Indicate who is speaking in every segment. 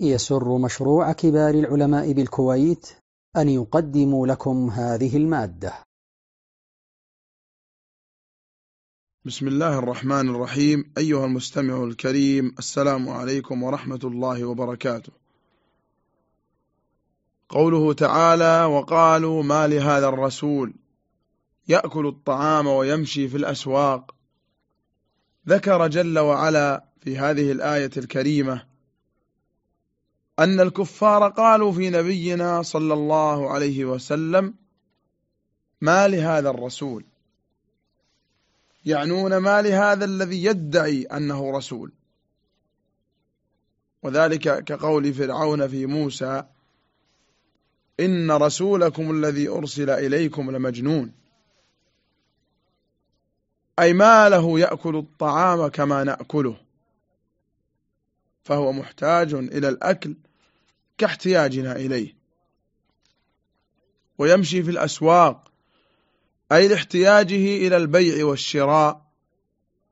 Speaker 1: يسر مشروع كبار العلماء بالكويت أن يقدم لكم هذه المادة.
Speaker 2: بسم الله الرحمن الرحيم. أيها المستمع الكريم السلام عليكم ورحمة الله وبركاته. قوله تعالى وقالوا ما لهذا الرسول؟ يأكل الطعام ويمشي في الأسواق. ذكر جل وعلا في هذه الآية الكريمة أن الكفار قالوا في نبينا صلى الله عليه وسلم ما لهذا الرسول؟ يعنون ما لهذا الذي يدعي أنه رسول؟ وذلك كقول فرعون في موسى إن رسولكم الذي أرسل إليكم لمجنون. أي ما له يأكل الطعام كما نأكله. فهو محتاج إلى الأكل كاحتياجنا إليه. ويمشي في الأسواق أي لاحتياجه إلى البيع والشراء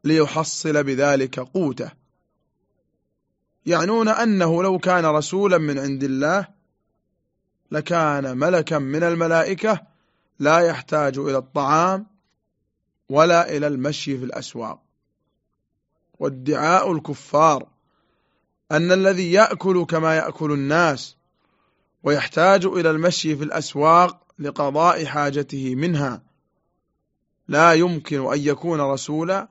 Speaker 2: ليحصل بذلك قوته. يعنون أنه لو كان رسولا من عند الله لكان ملكا من الملائكة لا يحتاج إلى الطعام ولا إلى المشي في الأسواق. وادعاء الكفار أن الذي يأكل كما يأكل الناس ويحتاج إلى المشي في الأسواق لقضاء حاجته منها لا يمكن أن يكون رسولا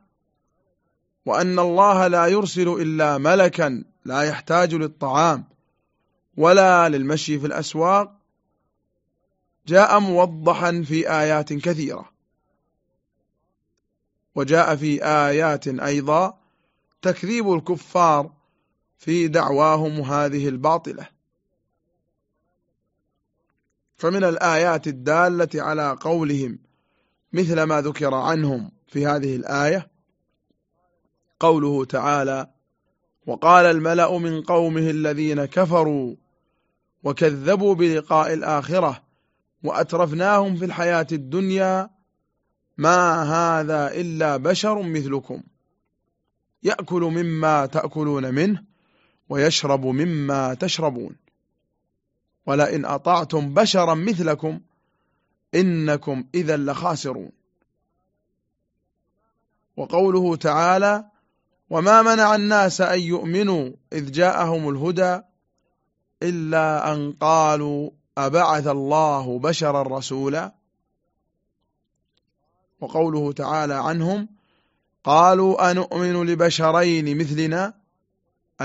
Speaker 2: وأن الله لا يرسل إلا ملكا لا يحتاج للطعام ولا للمشي في الأسواق جاء موضحا في آيات كثيرة وجاء في آيات أيضا تكذيب الكفار في دعواهم هذه الباطلة. فمن الآيات الدالة على قولهم مثل ما ذكر عنهم في هذه الآية قوله تعالى وقال الملأ من قومه الذين كفروا وكذبوا بلقاء الآخرة وأترفناهم في الحياة الدنيا ما هذا إلا بشر مثلكم يأكل مما تأكلون منه ويشرب مما تشربون. ولئن أطعتم بشرا مثلكم إنكم إذا لخاسرون. وقوله تعالى وما منع الناس أن يؤمنوا إذ جاءهم الهدى إلا أن قالوا أبعث الله بشرا رسولا. وقوله تعالى عنهم قالوا أنؤمن لبشرين مثلنا؟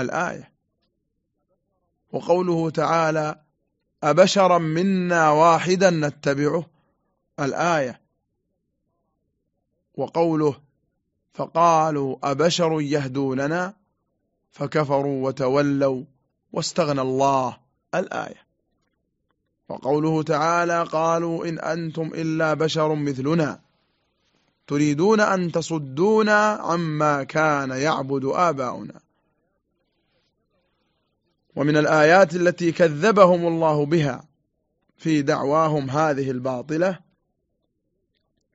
Speaker 2: الآية. وقوله تعالى أبشرا منا واحدا نتبعه الآية. وقوله فقالوا أبشر يهدوننا فكفروا وتولوا واستغنى الله الآية. وقوله تعالى قالوا إن أنتم إلا بشر مثلنا تريدون أن تصدونا عما كان يعبد آباؤنا. ومن الآيات التي كذبهم الله بها في دعواهم هذه الباطلة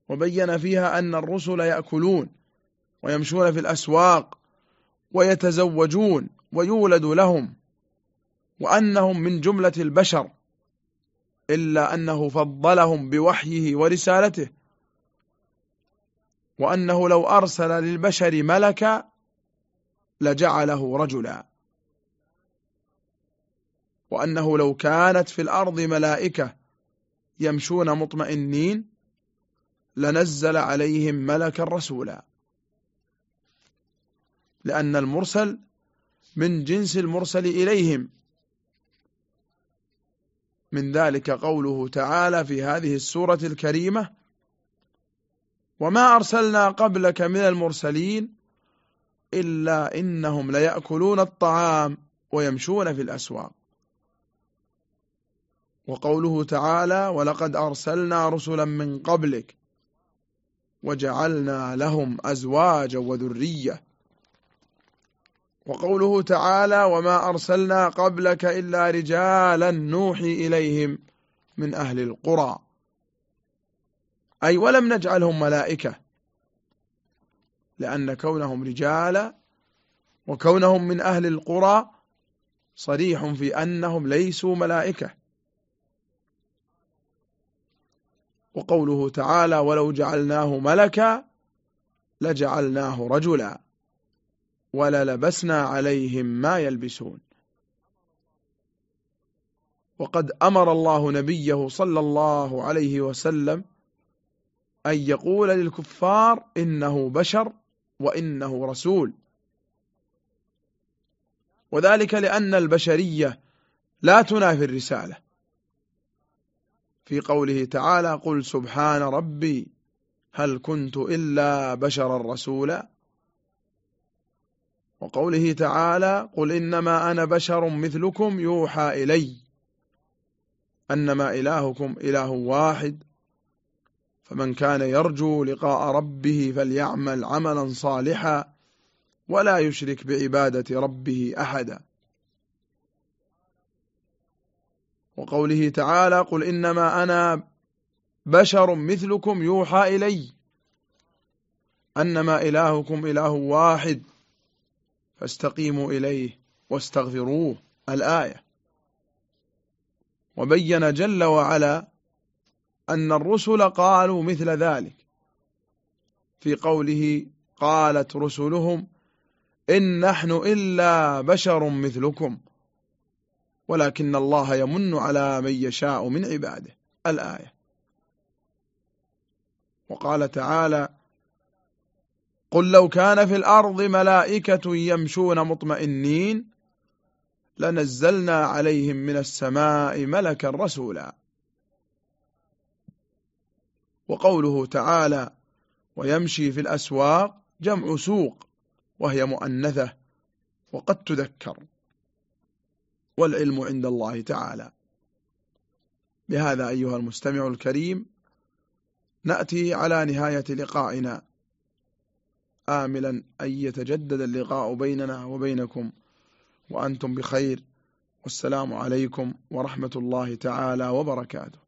Speaker 2: وبين فيها أن الرسل يأكلون ويمشون في الأسواق ويتزوجون ويولد لهم وأنهم من جملة البشر إلا أنه فضلهم بوحيه ورسالته وأنه لو أرسل للبشر ملكا لجعله رجلا. وأنه لو كانت في الأرض ملائكة يمشون مطمئنين لنزل عليهم ملكا رسولا. لأن المرسل من جنس المرسل إليهم. من ذلك قوله تعالى في هذه السورة الكريمة وما أرسلنا قبلك من المرسلين إلا إنهم ليأكلون الطعام ويمشون في الأسواق. وقوله تعالى ولقد أرسلنا رسلا من قبلك وجعلنا لهم أزواجا وذرية وقوله تعالى وما أرسلنا قبلك إلا رجالا نوحي إليهم من أهل القرى أي ولم نجعلهم ملائكة لأن كونهم رجالا وكونهم من أهل القرى صريح في أنهم ليسوا ملائكة وقوله تعالى ولو جعلناه ملكا لجعلناه رجلا وللبسنا عليهم ما يلبسون. وقد أمر الله نبيه صلى الله عليه وسلم أن يقول للكفار إنه بشر وإنه رسول. وذلك لأن البشرية لا تنافي الرسالة. في قوله تعالى قل سبحان ربي هل كنت إلا بشرا رسولا. وقوله تعالى قل إنما أنا بشر مثلكم يوحى إلي أنما إلهكم إله واحد. فمن كان يرجو لقاء ربه فليعمل عملا صالحا ولا يشرك بعبادة ربه أحدا. وقوله تعالى قل إنما أنا بشر مثلكم يوحى إلي أنما إلهكم إله واحد فاستقيموا إليه واستغفروه الآية. وبين جل وعلا أن الرسل قالوا مثل ذلك. في قوله قالت رسلهم إن نحن إلا بشر مثلكم. ولكن الله يمن على من يشاء من عباده. الآية. وقال تعالى قل لو كان في الأرض ملائكة يمشون مطمئنين لنزلنا عليهم من السماء ملكا رسولا. وقوله تعالى ويمشي في الأسواق جمع سوق وهي مؤنثة وقد تذكر. والعلم عند الله تعالى. بهذا أيها المستمع الكريم نأتي على نهاية لقائنا. آملا أن يتجدد اللقاء بيننا وبينكم وأنتم بخير. والسلام عليكم ورحمة الله تعالى وبركاته.